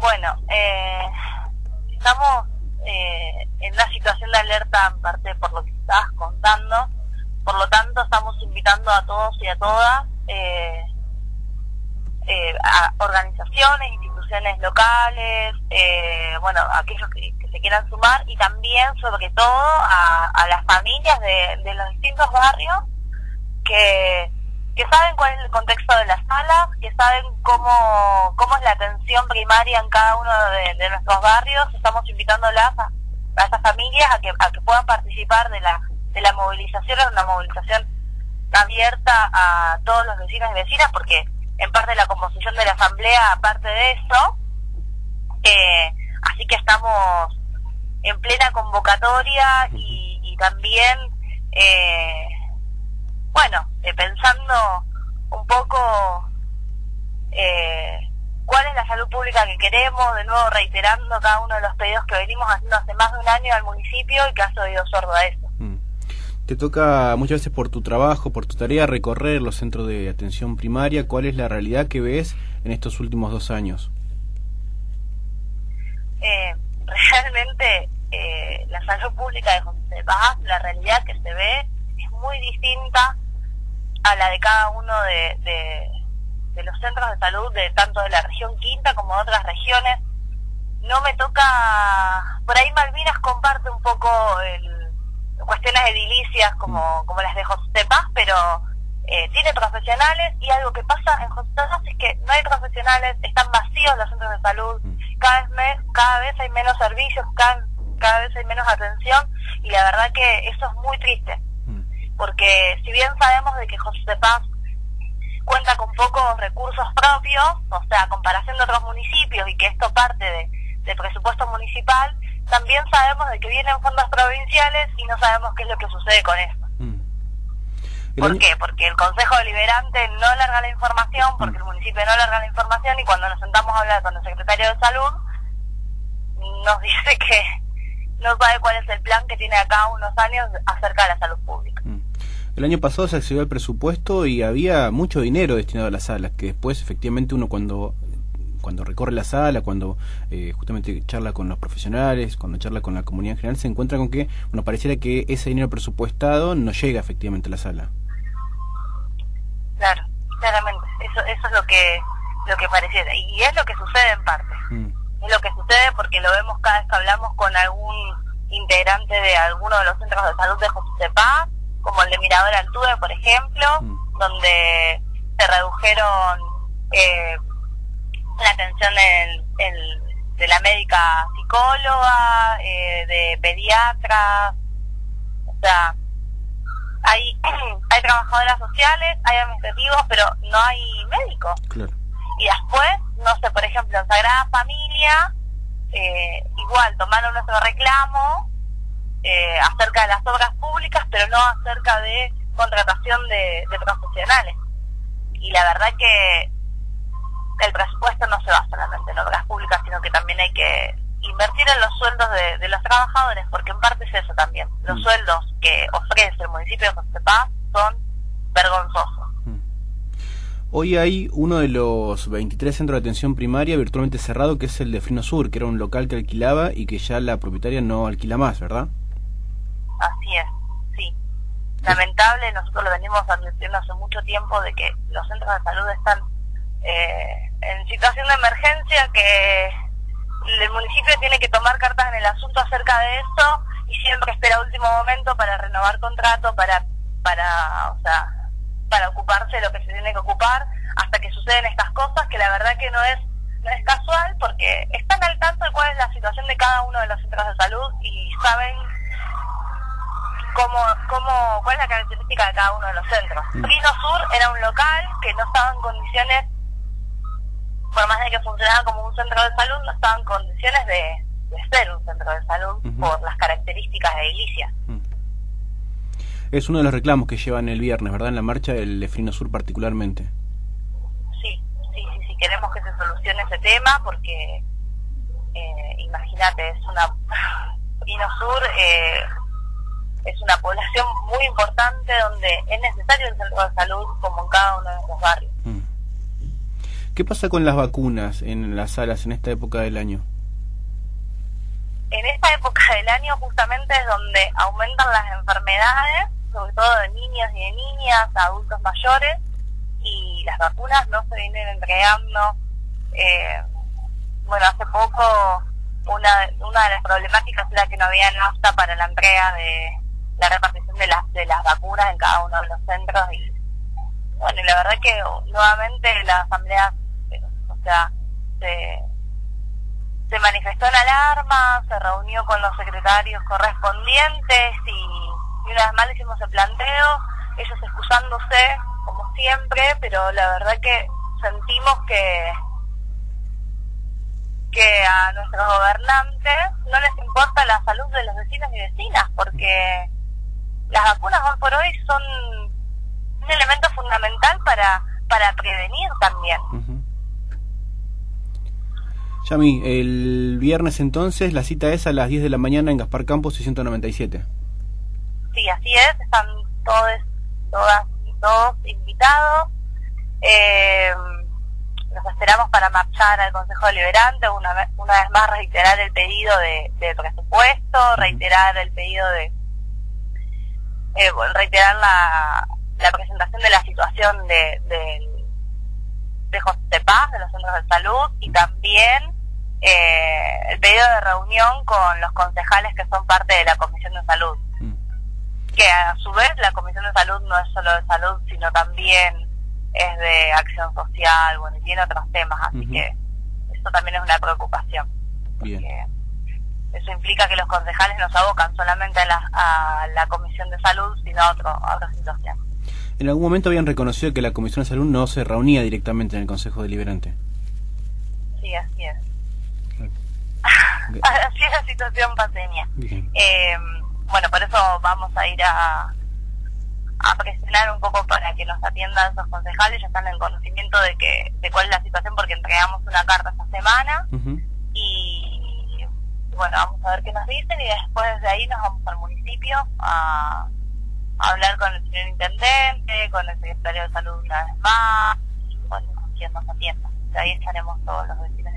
Bueno, eh, estamos eh, en una situación de alerta en parte por lo que estabas contando, por lo tanto estamos invitando a todos y a todas, eh, eh, a organizaciones, instituciones locales, eh, bueno, aquellos que, que, se quieran sumar y también sobre todo a, a las familias de, de, los distintos barrios que, que saben cuál es el contexto de las salas, que saben cómo, cómo es la atención primaria en cada uno de, de nuestros barrios. Estamos invitándolas a, a esas familias a que, a que puedan participar de la, de la movilización, es una movilización abierta a todos los vecinos y vecinas, porque en parte de la composición de la asamblea, aparte de eso, eh, así que estamos en plena convocatoria y, y también, eh, bueno, eh, pensando un poco eh, cuál es la salud pública que queremos, de nuevo reiterando cada uno de los pedidos que venimos haciendo hace más de un año al municipio y que ha oído sordo a eso. Mm. Te toca muchas veces por tu trabajo, por tu tarea, recorrer los centros de atención primaria. ¿Cuál es la realidad que ves en estos últimos dos años? Eh, realmente eh, la salud pública de José Paz, la realidad que se ve es muy distinta a la de cada uno de, de, de los centros de salud, de tanto de la región quinta como de otras regiones. No me toca, por ahí Malvinas comparte un poco el, cuestiones edilicias como, como las de José Paz, pero eh, tiene profesionales y algo que pasa en José Paz es que no hay profesionales, están vacíos los centros de salud, cada vez, cada vez hay menos servicios, cada, cada vez hay menos atención y la verdad que eso es muy triste, porque si bien sabemos de que José Paz cuenta con pocos recursos propios, o sea, a comparación de otros municipios y que esto parte de, presupuesto municipal, también sabemos de que vienen fondos provinciales y no sabemos qué es lo que sucede con eso. Mm. ¿Por qué? Porque el Consejo Deliberante no larga la información, porque mm. el municipio no larga la información y cuando nos sentamos a hablar con el secretario de Salud, nos dice que no sabe cuál es el plan que tiene acá unos años acerca de la salud pública. El año pasado se accedió al presupuesto y había mucho dinero destinado a las salas, que después efectivamente uno cuando cuando recorre la sala, cuando eh, justamente charla con los profesionales, cuando charla con la comunidad en general, se encuentra con que, bueno, pareciera que ese dinero presupuestado no llega efectivamente a la sala. Claro, claramente, eso, eso es lo que, lo que pareciera, y es lo que sucede en parte. Mm. Es lo que sucede porque lo vemos cada vez que hablamos con algún integrante de alguno de los centros de salud de José Paz, como el de Mirador Altuve, por ejemplo, mm. donde se redujeron eh, la atención en, en, de la médica psicóloga, eh, de pediatras, o sea, hay, hay trabajadoras sociales, hay administrativos, pero no hay médicos. Claro. Y después, no sé, por ejemplo, en Sagrada Familia, eh, igual tomaron nuestro reclamo eh, acerca de las obras públicas, pero no acerca de contratación de, de profesionales. Y la verdad que el presupuesto no se va solamente en obras públicas, sino que también hay que invertir en los sueldos de, de los trabajadores, porque en parte es eso también. Los mm. sueldos que ofrece el municipio de José Paz son vergonzosos. Mm. Hoy hay uno de los 23 centros de atención primaria virtualmente cerrado, que es el de Frino Sur, que era un local que alquilaba y que ya la propietaria no alquila más, ¿verdad? Así es, sí. Lamentable, nosotros lo venimos advirtiendo hace mucho tiempo de que los centros de salud están eh, en situación de emergencia que el municipio tiene que tomar cartas en el asunto acerca de esto y siempre espera último momento para renovar contrato, para, para, o sea, para ocuparse de lo que se tiene que ocupar hasta que suceden estas cosas que la verdad que no es no es casual porque están al tanto de cuál es la situación de cada uno de los centros de salud y saben cómo, cómo, cuál es la característica de cada uno de los centros. Rino Sur era un local que no estaba en condiciones por más de que funcionaba como un centro de salud, no estaba en condiciones de, de ser un centro de salud uh -huh. por las características de edilicia. Uh -huh. Es uno de los reclamos que llevan el viernes, ¿verdad? En la marcha del Lefrino Sur particularmente. Sí, sí, sí, sí, queremos que se solucione ese tema porque, eh, imagínate, es una... Frino Sur eh, es una población muy importante donde es necesario un centro de salud como en cada uno de nuestros barrios. Uh ¿Qué pasa con las vacunas en las salas en esta época del año? En esta época del año justamente es donde aumentan las enfermedades, sobre todo de niños y de niñas, adultos mayores, y las vacunas no se vienen entregando. Eh, bueno, hace poco una, una de las problemáticas era que no había nafta para la entrega de la repartición de las, de las vacunas en cada uno de los centros y bueno, y la verdad que nuevamente la asamblea, o sea, se, manifestó en alarma, se reunió con los secretarios correspondientes y, una vez más le hicimos el planteo, ellos excusándose como siempre, pero la verdad que sentimos que que a nuestros gobernantes no les importa la salud de los vecinos y vecinas, porque hoy son un elemento fundamental para, para prevenir también. Yami, el viernes entonces la cita es a las 10 de la mañana en Gaspar Campos 697. Sí, así es, están todos, todas y todos invitados. Eh, nos esperamos para marchar al Consejo Deliberante, una una vez más reiterar el pedido de, presupuesto, reiterar el pedido de, eh, reiterar la, la presentación de la situación de, de, de José Paz, de los centros de salud, y también eh, el pedido de reunión con los concejales que son parte de la Comisión de Salud. Mm. Que a su vez la Comisión de Salud no es solo de salud, sino también es de acción social, bueno, y tiene otros temas, así que eso también es una preocupación. Porque eso implica que los concejales no se abocan solamente a la, a la Comisión de Salud, sino a, otro, a otra situación. En algún momento habían reconocido que la Comisión de Salud no se reunía directamente en el Consejo Deliberante. Sí, así es. así es la situación paseña. Eh, bueno, por eso vamos a ir a, a presionar un poco para que nos atiendan esos concejales, ya están en conocimiento de que de cuál es la situación porque entregamos una carta esta semana bueno, vamos a ver qué nos dicen y después de ahí nos vamos al municipio a, hablar con el señor intendente, con el secretario de salud una vez más bueno, quien nos atienda. De ahí estaremos todos los vecinos.